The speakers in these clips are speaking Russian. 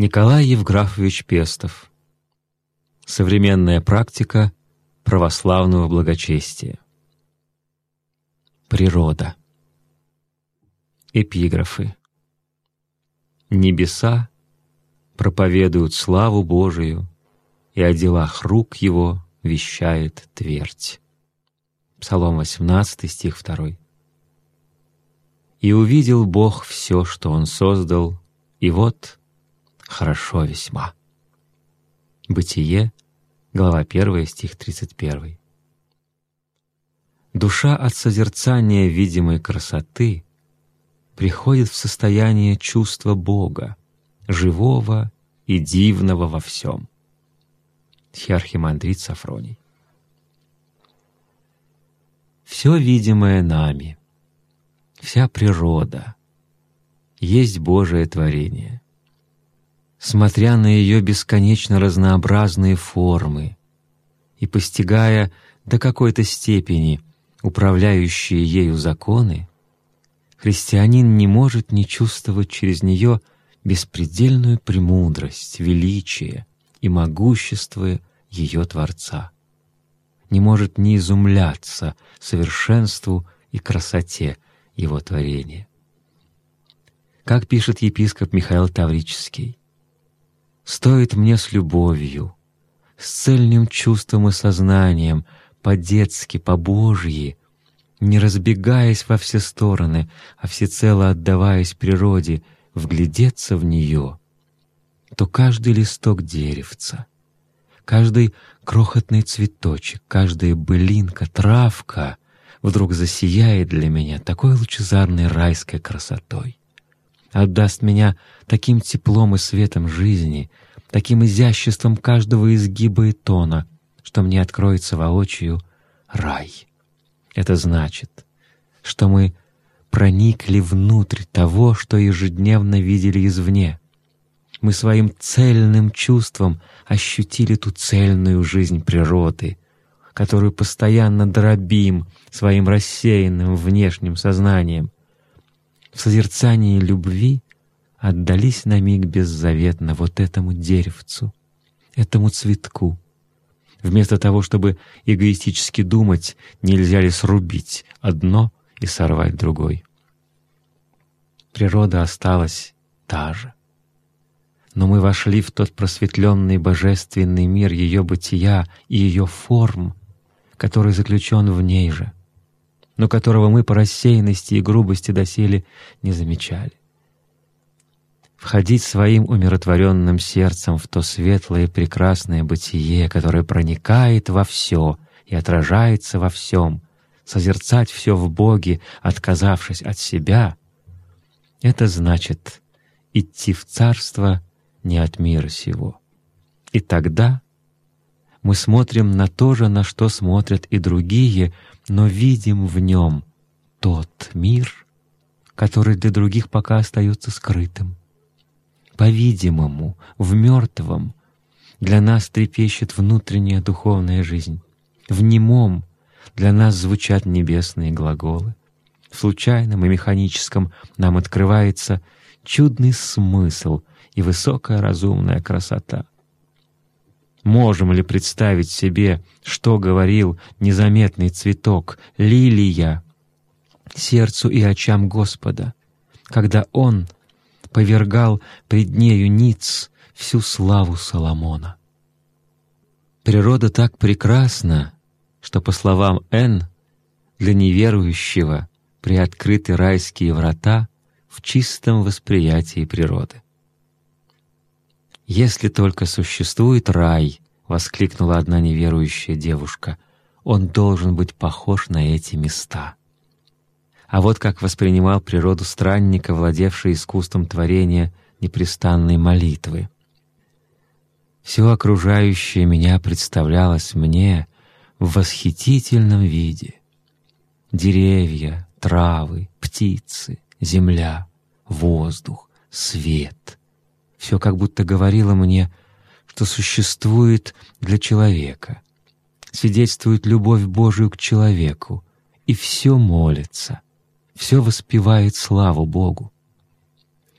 Николай Евграфович Пестов. Современная практика православного благочестия. Природа. Эпиграфы. Небеса проповедуют славу Божию, и о делах рук Его вещает твердь. Псалом 18, стих 2. «И увидел Бог все, что Он создал, и вот хорошо весьма. Бытие, глава 1, стих 31. Душа от созерцания видимой красоты приходит в состояние чувства Бога, живого и дивного во всем. Хиархимандрит Сафроний. Все видимое нами, вся природа, есть Божие творение — смотря на ее бесконечно разнообразные формы и постигая до какой-то степени управляющие ею законы, христианин не может не чувствовать через нее беспредельную премудрость, величие и могущество ее Творца, не может не изумляться совершенству и красоте его творения. Как пишет епископ Михаил Таврический, Стоит мне с любовью, с цельным чувством и сознанием, по-детски, по-божьи, не разбегаясь во все стороны, а всецело отдаваясь природе, вглядеться в нее, то каждый листок деревца, каждый крохотный цветочек, каждая былинка, травка вдруг засияет для меня такой лучезарной райской красотой отдаст меня таким теплом и светом жизни, таким изяществом каждого изгиба и тона, что мне откроется воочию рай. Это значит, что мы проникли внутрь того, что ежедневно видели извне. Мы своим цельным чувством ощутили ту цельную жизнь природы, которую постоянно дробим своим рассеянным внешним сознанием — в созерцании любви отдались на миг беззаветно вот этому деревцу, этому цветку. Вместо того, чтобы эгоистически думать, нельзя ли срубить одно и сорвать другой. Природа осталась та же. Но мы вошли в тот просветленный божественный мир ее бытия и ее форм, который заключен в ней же — но которого мы по рассеянности и грубости доселе не замечали. Входить своим умиротворенным сердцем в то светлое и прекрасное бытие, которое проникает во все и отражается во всем, созерцать все в Боге, отказавшись от себя, это значит идти в Царство не от мира сего. И тогда мы смотрим на то же, на что смотрят и другие — но видим в нем тот мир, который для других пока остается скрытым. По-видимому, в мертвом для нас трепещет внутренняя духовная жизнь. В немом для нас звучат небесные глаголы. В случайном и механическом нам открывается чудный смысл и высокая разумная красота — Можем ли представить себе, что говорил незаметный цветок, лилия, сердцу и очам Господа, когда Он повергал пред нею ниц всю славу Соломона? Природа так прекрасна, что, по словам Н, для неверующего приоткрыты райские врата в чистом восприятии природы. «Если только существует рай», — воскликнула одна неверующая девушка, «он должен быть похож на эти места». А вот как воспринимал природу странника, владевший искусством творения непрестанной молитвы. Все окружающее меня представлялось мне в восхитительном виде. Деревья, травы, птицы, земля, воздух, свет — все как будто говорило мне, что существует для человека, свидетельствует любовь Божию к человеку, и все молится, все воспевает славу Богу.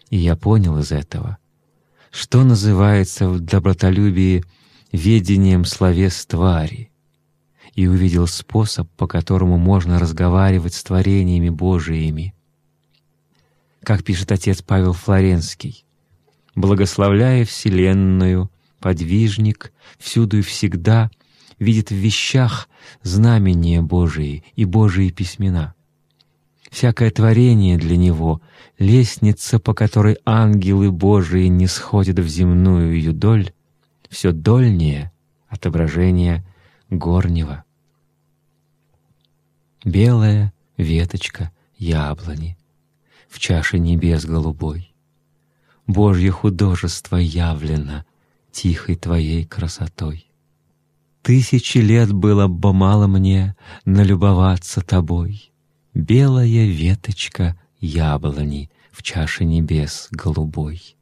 И я понял из этого, что называется в добротолюбии ведением словес твари, и увидел способ, по которому можно разговаривать с творениями Божиими. Как пишет отец Павел Флоренский, «Благословляя Вселенную, подвижник всюду и всегда видит в вещах знамения Божии и Божии письмена. Всякое творение для него — лестница, по которой ангелы Божии не сходят в земную ее доль, все дольнее отображение горнего. Белая веточка яблони в чаше небес голубой. Божье художество явлено тихой твоей красотой. Тысячи лет было бы мало мне налюбоваться тобой. Белая веточка яблони в чаше небес голубой.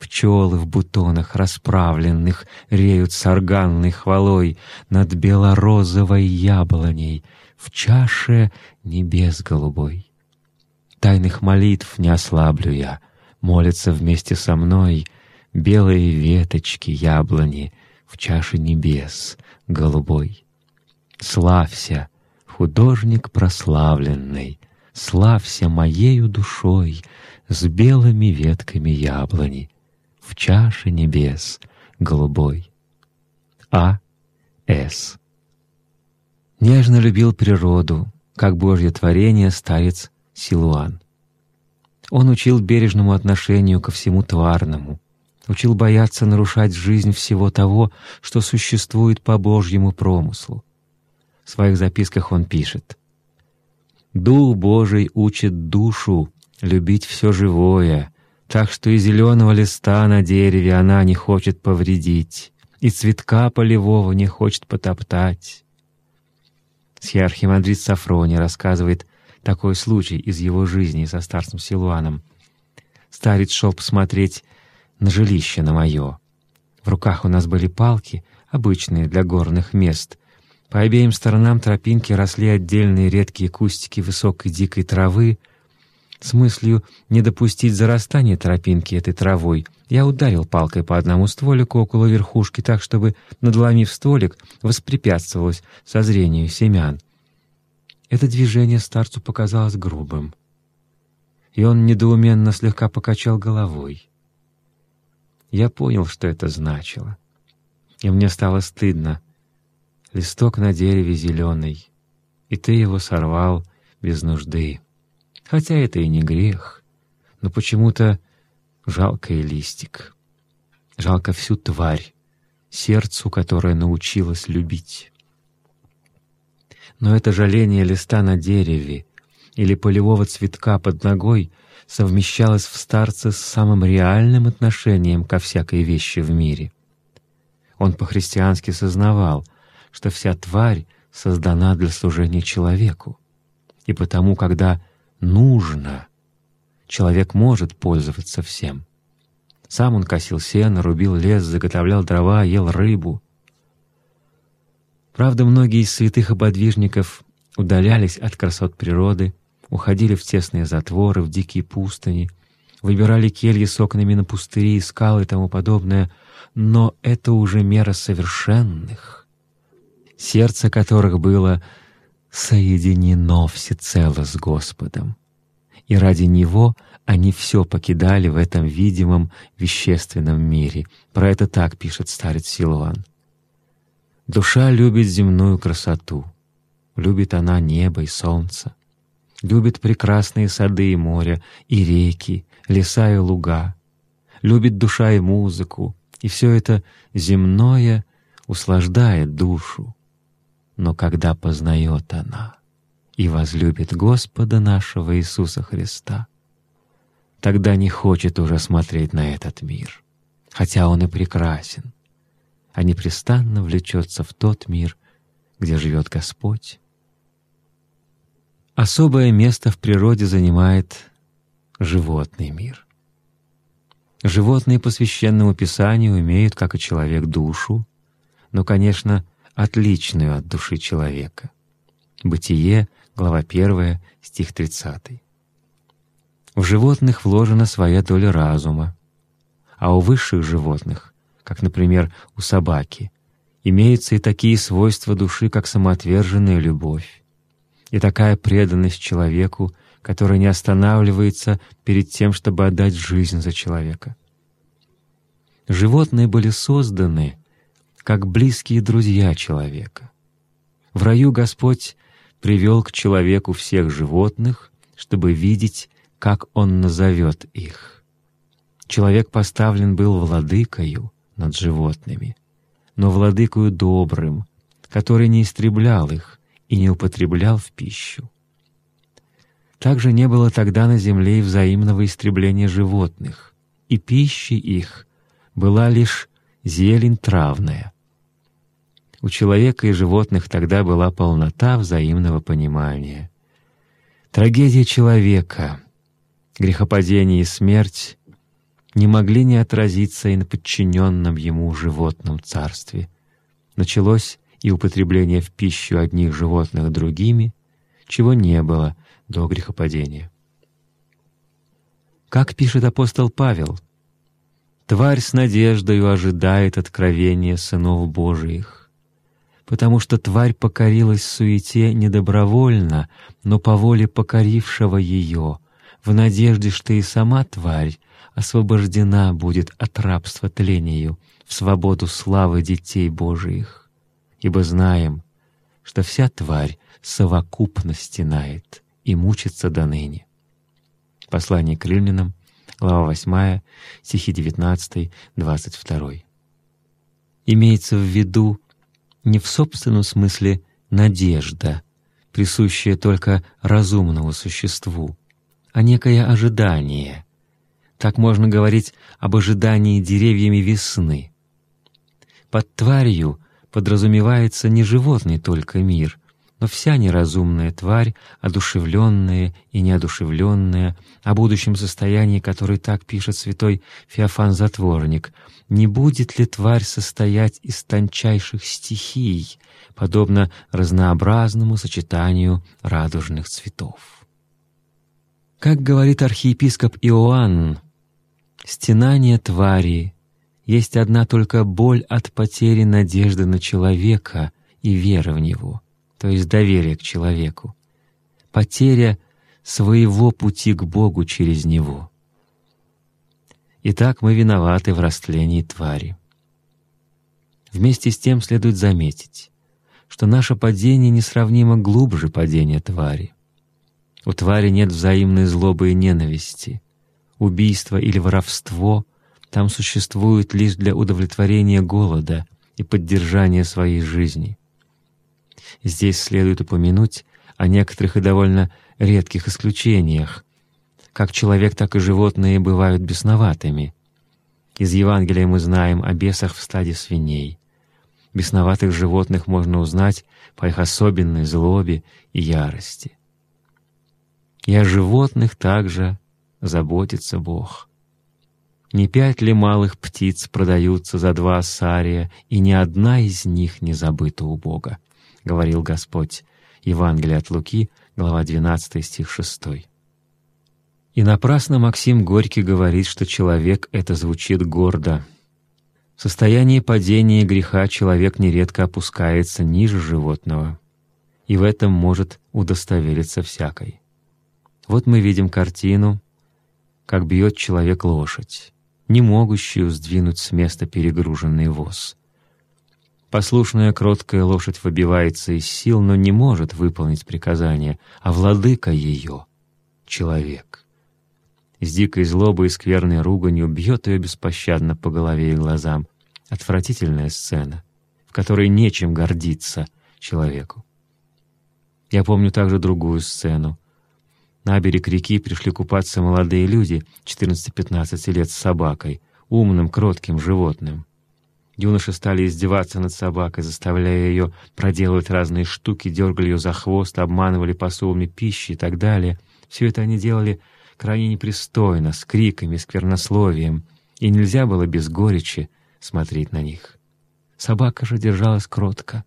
Пчелы в бутонах расправленных реют с органной хвалой над белорозовой яблоней в чаше небес голубой. Тайных молитв не ослаблю я, молятся вместе со мной белые веточки яблони в чаше небес голубой. Славься, художник прославленный, славься моею душой с белыми ветками яблони в чаше небес голубой. А. С. Нежно любил природу, как Божье творение старец Силуан. Он учил бережному отношению ко всему тварному, учил бояться нарушать жизнь всего того, что существует по Божьему промыслу. Своих записках он пишет «Дух Божий учит душу любить все живое, так что и зеленого листа на дереве она не хочет повредить, и цветка полевого не хочет потоптать». Схиархимандрит Сафрони рассказывает такой случай из его жизни со старцем Силуаном. Старец шел посмотреть на жилище на мое. В руках у нас были палки, обычные для горных мест. По обеим сторонам тропинки росли отдельные редкие кустики высокой дикой травы. С мыслью не допустить зарастания тропинки этой травой, я ударил палкой по одному стволику около верхушки так, чтобы, надломив стволик, воспрепятствовалось созрению семян. Это движение старцу показалось грубым, и он недоуменно слегка покачал головой. Я понял, что это значило. И мне стало стыдно. Листок на дереве зеленый, и ты его сорвал без нужды. Хотя это и не грех, но почему-то жалко и листик. Жалко всю тварь, сердцу, которое научилось любить. Но это жаление листа на дереве или полевого цветка под ногой совмещалось в старце с самым реальным отношением ко всякой вещи в мире. Он по-христиански сознавал, что вся тварь создана для служения человеку, и потому, когда нужно, человек может пользоваться всем. Сам он косил сено, рубил лес, заготовлял дрова, ел рыбу. Правда, многие из святых ободвижников удалялись от красот природы, уходили в тесные затворы, в дикие пустыни, выбирали кельи с окнами на пустыри, скалы и тому подобное, но это уже мера совершенных, сердце которых было соединено всецело с Господом. И ради Него они все покидали в этом видимом вещественном мире. Про это так пишет старец Силуан. «Душа любит земную красоту, любит она небо и солнце, любит прекрасные сады и моря, и реки, леса и луга, любит душа и музыку, и все это земное услаждает душу. Но когда познает она и возлюбит Господа нашего Иисуса Христа, тогда не хочет уже смотреть на этот мир, хотя он и прекрасен, а непрестанно влечется в тот мир, где живет Господь Особое место в природе занимает животный мир. Животные по священному писанию имеют, как и человек, душу, но, конечно, отличную от души человека. Бытие, глава 1, стих 30. В животных вложена своя доля разума, а у высших животных, как, например, у собаки, имеются и такие свойства души, как самоотверженная любовь, и такая преданность человеку, которая не останавливается перед тем, чтобы отдать жизнь за человека. Животные были созданы как близкие друзья человека. В раю Господь привел к человеку всех животных, чтобы видеть, как Он назовет их. Человек поставлен был владыкою над животными, но владыкою добрым, который не истреблял их и не употреблял в пищу. Также не было тогда на земле и взаимного истребления животных, и пищей их была лишь зелень травная. У человека и животных тогда была полнота взаимного понимания. Трагедия человека, грехопадение и смерть не могли не отразиться и на подчиненном ему животном царстве. Началось и употребление в пищу одних животных другими, чего не было до грехопадения. Как пишет апостол Павел, «Тварь с надеждою ожидает откровения сынов Божиих, потому что тварь покорилась суете не добровольно, но по воле покорившего ее, в надежде, что и сама тварь освобождена будет от рабства тлению в свободу славы детей Божиих. Ибо знаем, что вся тварь совокупно стенает и мучится до ныне. Послание к римлянам, глава 8, стихи 19, 22. Имеется в виду не в собственном смысле надежда, присущая только разумному существу, а некое ожидание — так можно говорить об ожидании деревьями весны. Под тварью подразумевается не животный только мир, но вся неразумная тварь, одушевленная и неодушевленная, о будущем состоянии, которой так пишет святой Феофан-затворник, не будет ли тварь состоять из тончайших стихий, подобно разнообразному сочетанию радужных цветов? Как говорит архиепископ Иоанн, Стенание твари есть одна только боль от потери надежды на человека и веры в него, то есть доверия к человеку, потеря своего пути к Богу через него. Итак, мы виноваты в растлении твари. Вместе с тем следует заметить, что наше падение несравнимо глубже падения твари. У твари нет взаимной злобы и ненависти — убийство или воровство там существуют лишь для удовлетворения голода и поддержания своей жизни. Здесь следует упомянуть о некоторых и довольно редких исключениях. Как человек, так и животные бывают бесноватыми. Из Евангелия мы знаем о бесах в стаде свиней. Бесноватых животных можно узнать по их особенной злобе и ярости. И о животных также заботится Бог. Не пять ли малых птиц продаются за два сария, и ни одна из них не забыта у Бога, — говорил Господь. Евангелие от Луки, глава 12, стих 6. И напрасно Максим Горький говорит, что человек — это звучит гордо. В состоянии падения греха человек нередко опускается ниже животного, и в этом может удостовериться всякой. Вот мы видим картину — как бьет человек лошадь, не могущую сдвинуть с места перегруженный воз. Послушная кроткая лошадь выбивается из сил, но не может выполнить приказание, а владыка ее — человек. С дикой злобой и скверной руганью бьет ее беспощадно по голове и глазам. Отвратительная сцена, в которой нечем гордиться человеку. Я помню также другую сцену, на берег реки пришли купаться молодые люди, 14-15 лет, с собакой, умным, кротким животным. Юноши стали издеваться над собакой, заставляя ее проделывать разные штуки, дергали ее за хвост, обманывали посулами пищи и так далее. Все это они делали крайне непристойно, с криками, сквернословием, и нельзя было без горечи смотреть на них. Собака же держалась кротко,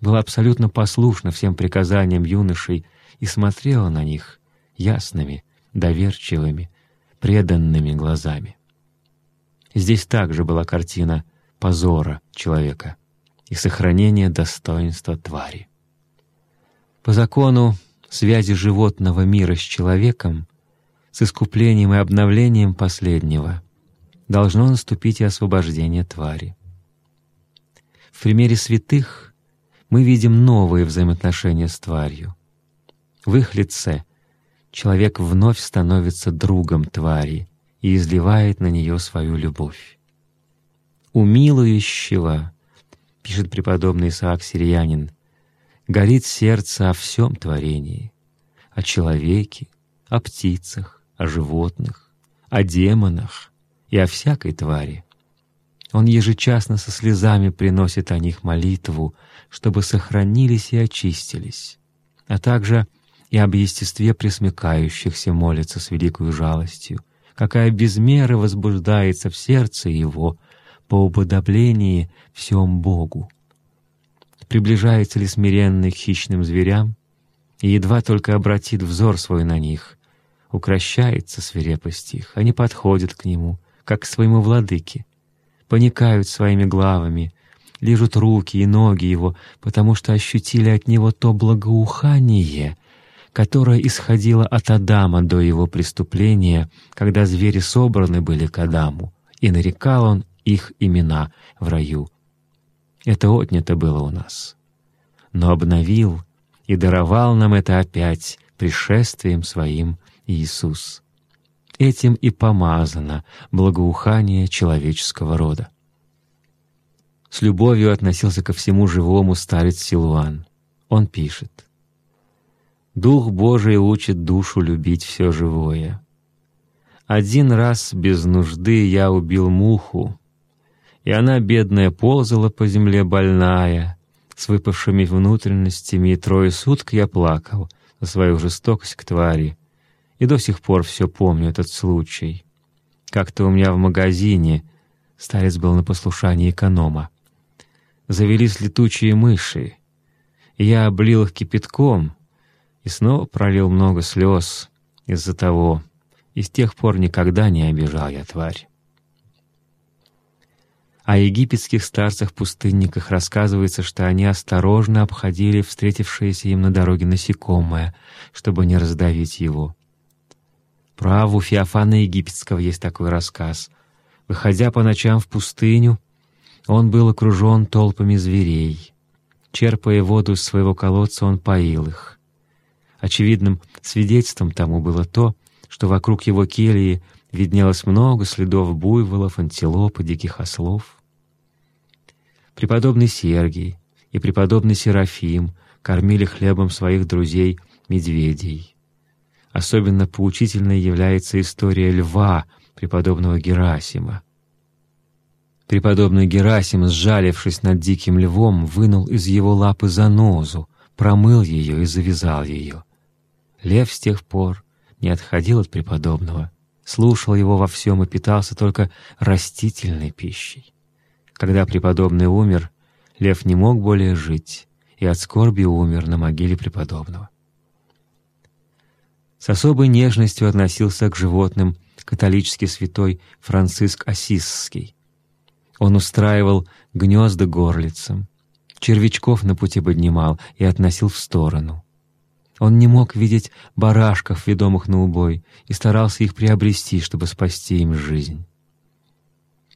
была абсолютно послушна всем приказаниям юношей и смотрела на них ясными, доверчивыми, преданными глазами. Здесь также была картина позора человека и сохранения достоинства твари. По закону связи животного мира с человеком, с искуплением и обновлением последнего, должно наступить и освобождение твари. В примере святых мы видим новые взаимоотношения с тварью. В их лице человек вновь становится другом твари и изливает на нее свою любовь. «У милующего, — пишет преподобный Исаак Сириянин, — горит сердце о всем творении, о человеке, о птицах, о животных, о демонах и о всякой твари. Он ежечасно со слезами приносит о них молитву, чтобы сохранились и очистились, а также и об естестве пресмыкающихся молится с великой жалостью, какая без меры возбуждается в сердце его по уподоблении всем Богу. Приближается ли смиренный к хищным зверям, и едва только обратит взор свой на них, укращается свирепость их, они подходят к нему, как к своему владыке, поникают своими главами, лижут руки и ноги его, потому что ощутили от него то благоухание, которое исходило от Адама до его преступления, когда звери собраны были к Адаму, и нарекал он их имена в раю. Это отнято было у нас. Но обновил и даровал нам это опять пришествием Своим Иисус. Этим и помазано благоухание человеческого рода. С любовью относился ко всему живому старец Силуан. Он пишет. «Дух Божий учит душу любить все живое. Один раз без нужды я убил муху, и она, бедная, ползала по земле больная, с выпавшими внутренностями, и трое суток я плакал за свою жестокость к твари, и до сих пор все помню этот случай. Как-то у меня в магазине, старец был на послушании эконома, завелись летучие мыши. Я облил их кипятком и снова пролил много слез из-за того, и с тех пор никогда не обижал я тварь. О египетских старцах-пустынниках рассказывается, что они осторожно обходили встретившееся им на дороге насекомое, чтобы не раздавить его. Праву Феофана Египетского есть такой рассказ. Выходя по ночам в пустыню, он был окружен толпами зверей. Черпая воду из своего колодца, он поил их. Очевидным свидетельством тому было то, что вокруг его кельи виднелось много следов буйволов, антилоп и диких ослов. Преподобный Сергий и преподобный Серафим кормили хлебом своих друзей-медведей. Особенно поучительной является история льва преподобного Герасима. Преподобный Герасим, сжалившись над диким львом, вынул из его лапы занозу, промыл ее и завязал ее. Лев с тех пор не отходил от преподобного, слушал его во всем и питался только растительной пищей. Когда преподобный умер, лев не мог более жить и от скорби умер на могиле преподобного с особой нежностью относился к животным католический святой Франциск Осисский. Он устраивал гнезда горлицам, червячков на пути поднимал и относил в сторону. Он не мог видеть барашков, ведомых на убой, и старался их приобрести, чтобы спасти им жизнь.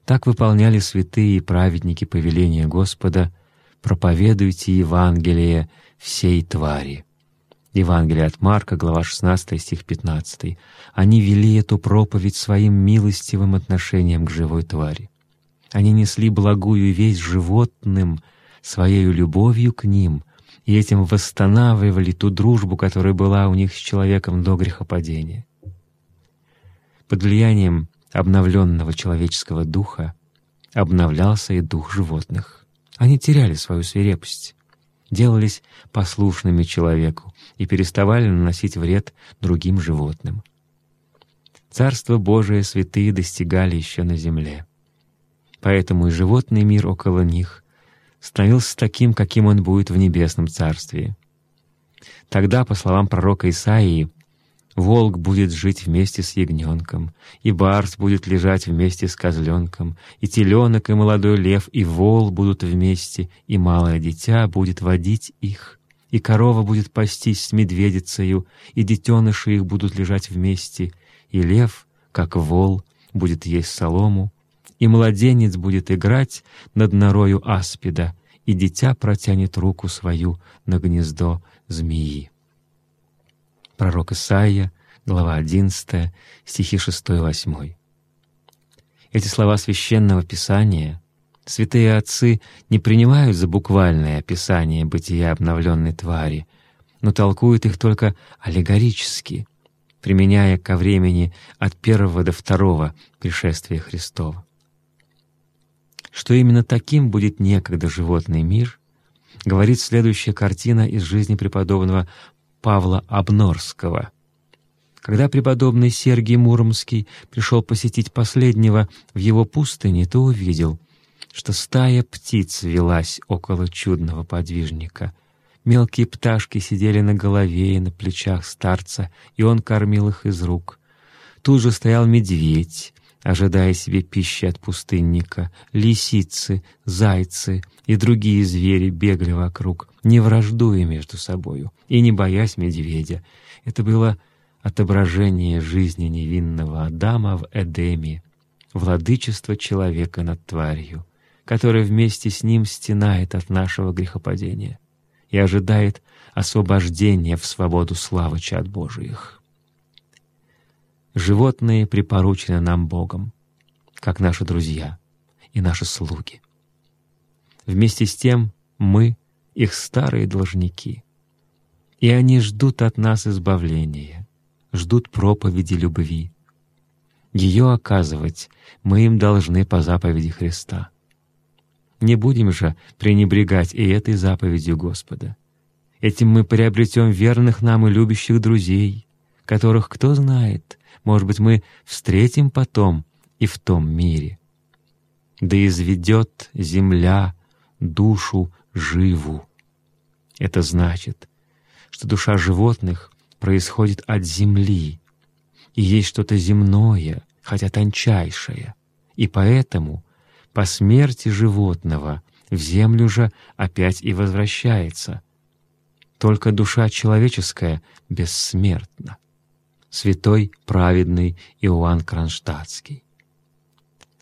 Так выполняли святые и праведники повеления Господа «Проповедуйте Евангелие всей твари». Евангелие от Марка, глава 16, стих 15. Они вели эту проповедь своим милостивым отношением к живой твари. Они несли благую весть животным, своей любовью к ним, и этим восстанавливали ту дружбу, которая была у них с человеком до грехопадения. Под влиянием обновленного человеческого духа обновлялся и дух животных. Они теряли свою свирепость делались послушными человеку и переставали наносить вред другим животным. Царство Божие святые достигали еще на земле. Поэтому и животный мир около них становился таким, каким он будет в небесном царстве. Тогда, по словам пророка Исаии, Волк будет жить вместе с ягненком, и барс будет лежать вместе с козленком, и теленок, и молодой лев, и вол будут вместе, и малое дитя будет водить их, и корова будет пастись с медведицею, и детеныши их будут лежать вместе, и лев, как вол, будет есть солому, и младенец будет играть над норою аспида, и дитя протянет руку свою на гнездо змеи. Пророк Исаия, глава 11, стихи 6-8. Эти слова Священного Писания святые отцы не принимают за буквальное описание бытия обновленной твари, но толкуют их только аллегорически, применяя ко времени от первого до второго пришествия Христова. Что именно таким будет некогда животный мир, говорит следующая картина из жизни преподобного Павла Обнорского. Когда преподобный Сергий Муромский пришел посетить последнего в его пустыне, то увидел, что стая птиц велась около чудного подвижника. Мелкие пташки сидели на голове и на плечах старца, и он кормил их из рук. Тут же стоял медведь, ожидая себе пищи от пустынника, лисицы, зайцы и другие звери бегали вокруг, не враждуя между собою и не боясь медведя. Это было отображение жизни невинного Адама в Эдеме, владычество человека над тварью, которая вместе с ним стенает от нашего грехопадения и ожидает освобождения в свободу славы чад Божиих. Животные припоручены нам Богом, как наши друзья и наши слуги. Вместе с тем мы — их старые должники, и они ждут от нас избавления, ждут проповеди любви. Ее оказывать мы им должны по заповеди Христа. Не будем же пренебрегать и этой заповедью Господа. Этим мы приобретем верных нам и любящих друзей, которых, кто знает, может быть, мы встретим потом и в том мире. Да изведет земля душу живу. Это значит, что душа животных происходит от земли, и есть что-то земное, хотя тончайшее, и поэтому по смерти животного в землю же опять и возвращается. Только душа человеческая бессмертна святой праведный Иоанн Кронштадтский.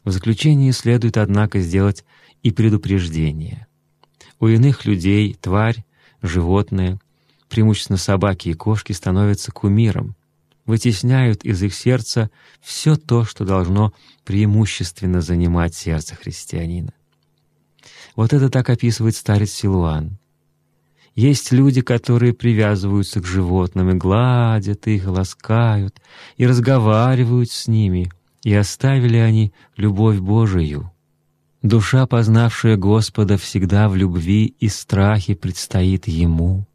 В заключении следует, однако, сделать и предупреждение. У иных людей тварь, животное, преимущественно собаки и кошки, становятся кумиром, вытесняют из их сердца все то, что должно преимущественно занимать сердце христианина. Вот это так описывает старец Силуан. Есть люди, которые привязываются к животным и гладят их, ласкают, и разговаривают с ними, и оставили они любовь Божию. Душа, познавшая Господа, всегда в любви и страхе предстоит Ему.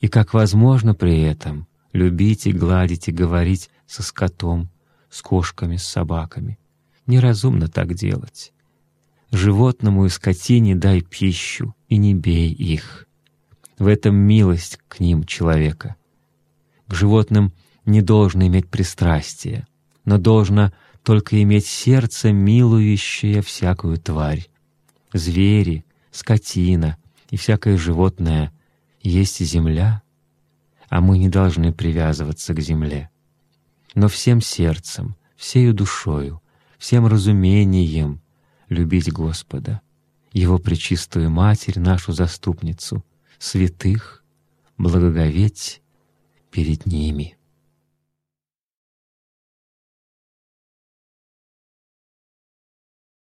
И как возможно при этом любить и гладить и говорить со скотом, с кошками, с собаками. Неразумно так делать. Животному и скотине дай пищу, и не бей их. В этом милость к ним человека. К животным не должно иметь пристрастия, но должно только иметь сердце, милующее всякую тварь. Звери, скотина и всякое животное есть земля, а мы не должны привязываться к земле. Но всем сердцем, всею душою, всем разумением любить Господа, Его Пречистую Матерь, нашу Заступницу — святых, благоговеть перед ними.